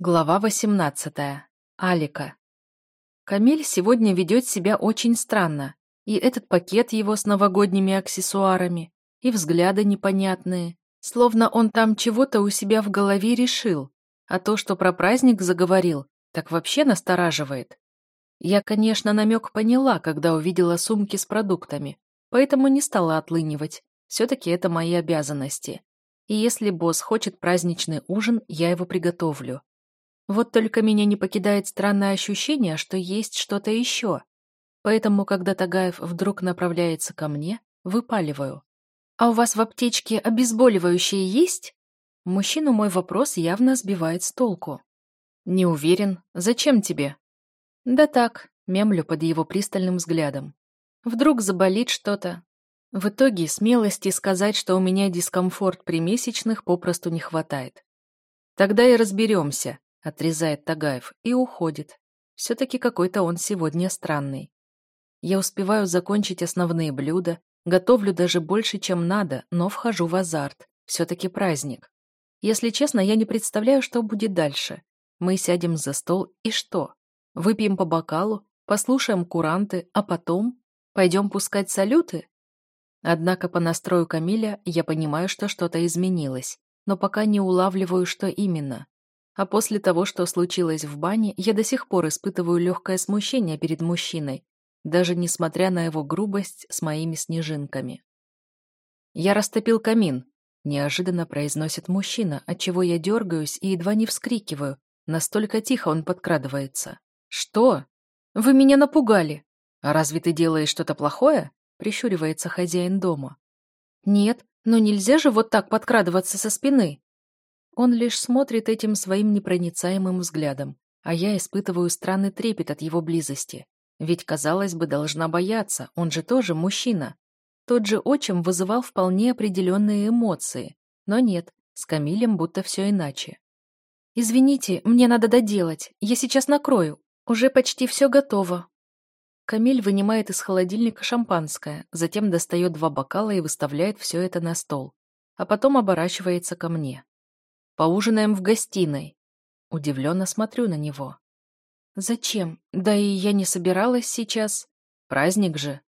Глава 18. Алика. Камиль сегодня ведет себя очень странно. И этот пакет его с новогодними аксессуарами, и взгляды непонятные. Словно он там чего-то у себя в голове решил. А то, что про праздник заговорил, так вообще настораживает. Я, конечно, намек поняла, когда увидела сумки с продуктами, поэтому не стала отлынивать. Все-таки это мои обязанности. И если босс хочет праздничный ужин, я его приготовлю. Вот только меня не покидает странное ощущение, что есть что-то еще. Поэтому, когда Тагаев вдруг направляется ко мне, выпаливаю. «А у вас в аптечке обезболивающие есть?» Мужчину мой вопрос явно сбивает с толку. «Не уверен. Зачем тебе?» «Да так», — мемлю под его пристальным взглядом. «Вдруг заболит что-то». В итоге смелости сказать, что у меня дискомфорт при месячных, попросту не хватает. «Тогда и разберемся», Отрезает Тагаев и уходит. Все-таки какой-то он сегодня странный. Я успеваю закончить основные блюда, готовлю даже больше, чем надо, но вхожу в азарт. Все-таки праздник. Если честно, я не представляю, что будет дальше. Мы сядем за стол и что? Выпьем по бокалу, послушаем куранты, а потом пойдем пускать салюты? Однако по настрою Камиля я понимаю, что что-то изменилось, но пока не улавливаю, что именно. А после того, что случилось в бане, я до сих пор испытываю легкое смущение перед мужчиной, даже несмотря на его грубость с моими снежинками. «Я растопил камин», — неожиданно произносит мужчина, отчего я дергаюсь и едва не вскрикиваю. Настолько тихо он подкрадывается. «Что? Вы меня напугали!» «А разве ты делаешь что-то плохое?» — прищуривается хозяин дома. «Нет, но нельзя же вот так подкрадываться со спины!» Он лишь смотрит этим своим непроницаемым взглядом, а я испытываю странный трепет от его близости. Ведь, казалось бы, должна бояться, он же тоже мужчина. Тот же отчим вызывал вполне определенные эмоции. Но нет, с Камилем будто все иначе. «Извините, мне надо доделать. Я сейчас накрою. Уже почти все готово». Камиль вынимает из холодильника шампанское, затем достает два бокала и выставляет все это на стол. А потом оборачивается ко мне. Поужинаем в гостиной. Удивленно смотрю на него. Зачем? Да и я не собиралась сейчас. Праздник же.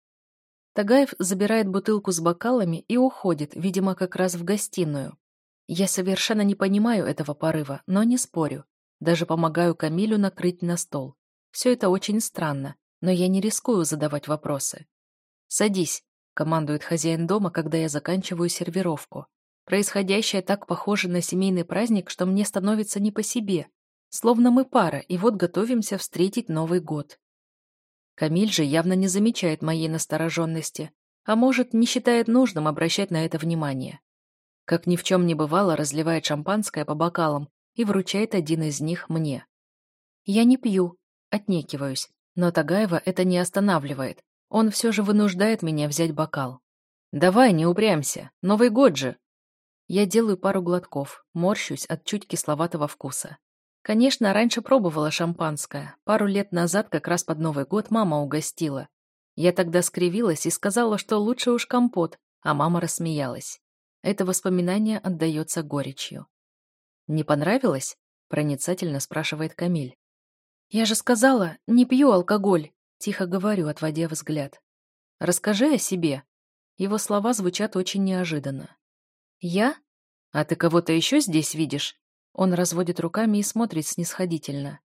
Тагаев забирает бутылку с бокалами и уходит, видимо, как раз в гостиную. Я совершенно не понимаю этого порыва, но не спорю. Даже помогаю Камилю накрыть на стол. Все это очень странно, но я не рискую задавать вопросы. «Садись», — командует хозяин дома, когда я заканчиваю сервировку. Происходящее так похоже на семейный праздник, что мне становится не по себе. Словно мы пара, и вот готовимся встретить Новый год. Камиль же явно не замечает моей настороженности, а может, не считает нужным обращать на это внимание. Как ни в чем не бывало, разливает шампанское по бокалам и вручает один из них мне. Я не пью, отнекиваюсь, но Тагаева это не останавливает. Он все же вынуждает меня взять бокал. «Давай, не упрямься, Новый год же!» Я делаю пару глотков, морщусь от чуть кисловатого вкуса. Конечно, раньше пробовала шампанское. Пару лет назад, как раз под Новый год, мама угостила. Я тогда скривилась и сказала, что лучше уж компот, а мама рассмеялась. Это воспоминание отдается горечью. «Не понравилось?» – проницательно спрашивает Камиль. «Я же сказала, не пью алкоголь», – тихо говорю, отводя взгляд. «Расскажи о себе». Его слова звучат очень неожиданно. «Я? А ты кого-то еще здесь видишь?» Он разводит руками и смотрит снисходительно.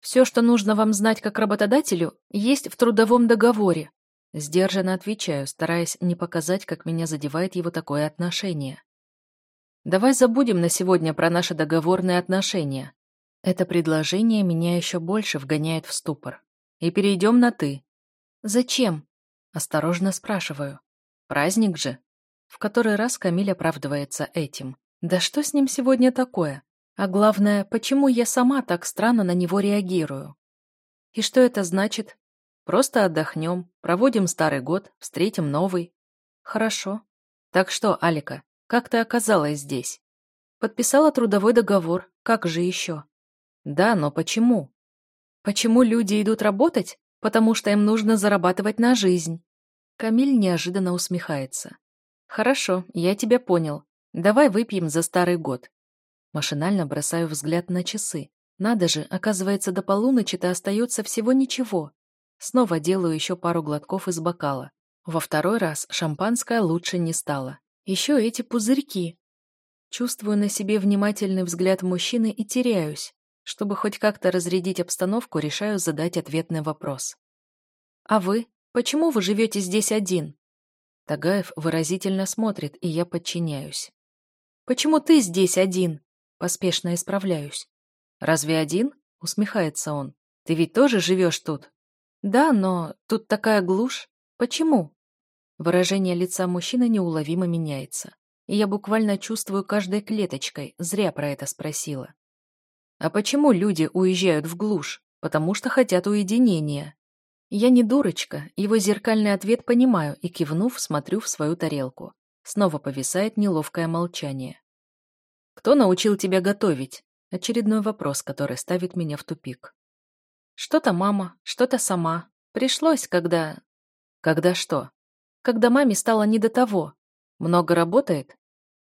«Все, что нужно вам знать как работодателю, есть в трудовом договоре». Сдержанно отвечаю, стараясь не показать, как меня задевает его такое отношение. «Давай забудем на сегодня про наши договорные отношения». Это предложение меня еще больше вгоняет в ступор. И перейдем на «ты». «Зачем?» Осторожно спрашиваю. «Праздник же». В который раз Камиль оправдывается этим. Да что с ним сегодня такое? А главное, почему я сама так странно на него реагирую? И что это значит? Просто отдохнем, проводим старый год, встретим новый. Хорошо. Так что, Алика, как ты оказалась здесь? Подписала трудовой договор, как же еще? Да, но почему? Почему люди идут работать? Потому что им нужно зарабатывать на жизнь. Камиль неожиданно усмехается. «Хорошо, я тебя понял. Давай выпьем за старый год». Машинально бросаю взгляд на часы. Надо же, оказывается, до полуночи-то остается всего ничего. Снова делаю еще пару глотков из бокала. Во второй раз шампанское лучше не стало. Еще эти пузырьки. Чувствую на себе внимательный взгляд мужчины и теряюсь. Чтобы хоть как-то разрядить обстановку, решаю задать ответный вопрос. «А вы? Почему вы живете здесь один?» Тагаев выразительно смотрит, и я подчиняюсь. «Почему ты здесь один?» Поспешно исправляюсь. «Разве один?» — усмехается он. «Ты ведь тоже живешь тут?» «Да, но тут такая глушь. Почему?» Выражение лица мужчины неуловимо меняется. И я буквально чувствую каждой клеточкой, зря про это спросила. «А почему люди уезжают в глушь? Потому что хотят уединения». Я не дурочка, его зеркальный ответ понимаю и, кивнув, смотрю в свою тарелку. Снова повисает неловкое молчание. «Кто научил тебя готовить?» Очередной вопрос, который ставит меня в тупик. Что-то мама, что-то сама. Пришлось, когда... Когда что? Когда маме стало не до того. Много работает?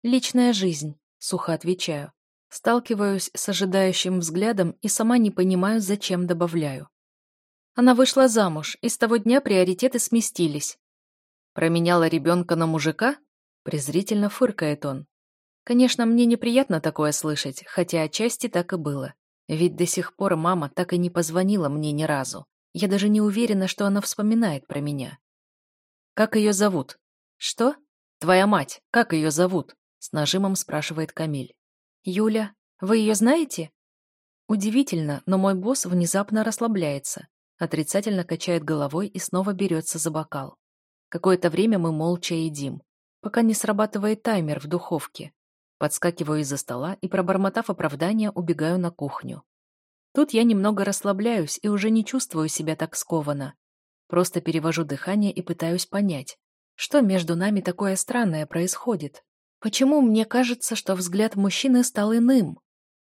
Личная жизнь, сухо отвечаю. Сталкиваюсь с ожидающим взглядом и сама не понимаю, зачем добавляю. Она вышла замуж, и с того дня приоритеты сместились. Променяла ребенка на мужика? Презрительно фыркает он. Конечно, мне неприятно такое слышать, хотя отчасти так и было. Ведь до сих пор мама так и не позвонила мне ни разу. Я даже не уверена, что она вспоминает про меня. «Как ее зовут?» «Что?» «Твоя мать, как ее зовут?» С нажимом спрашивает Камиль. «Юля, вы ее знаете?» Удивительно, но мой босс внезапно расслабляется, отрицательно качает головой и снова берется за бокал. Какое-то время мы молча едим, пока не срабатывает таймер в духовке. Подскакиваю из-за стола и, пробормотав оправдание, убегаю на кухню. Тут я немного расслабляюсь и уже не чувствую себя так скованно. Просто перевожу дыхание и пытаюсь понять, что между нами такое странное происходит. Почему мне кажется, что взгляд мужчины стал иным?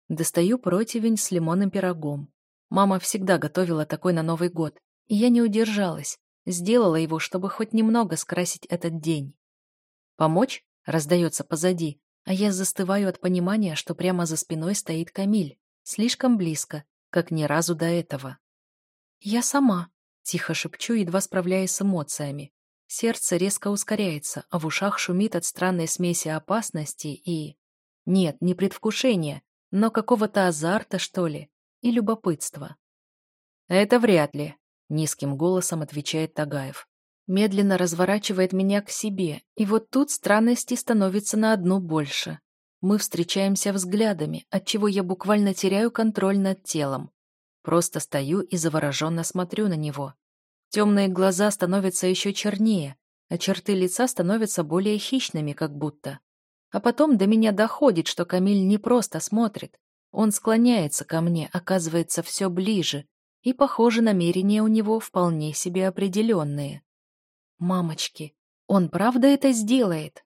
Достаю противень с лимонным пирогом. Мама всегда готовила такой на Новый год, и я не удержалась, сделала его, чтобы хоть немного скрасить этот день. «Помочь?» — раздается позади, а я застываю от понимания, что прямо за спиной стоит Камиль, слишком близко, как ни разу до этого. «Я сама», — тихо шепчу, едва справляясь с эмоциями. Сердце резко ускоряется, а в ушах шумит от странной смеси опасности и... Нет, не предвкушения, но какого-то азарта, что ли, и любопытства. «Это вряд ли», — низким голосом отвечает Тагаев медленно разворачивает меня к себе, и вот тут странностей становится на одну больше. Мы встречаемся взглядами, отчего я буквально теряю контроль над телом. Просто стою и завороженно смотрю на него. Темные глаза становятся еще чернее, а черты лица становятся более хищными, как будто. А потом до меня доходит, что Камиль не просто смотрит. Он склоняется ко мне, оказывается все ближе, и, похоже, намерения у него вполне себе определенные. Мамочки, он правда это сделает?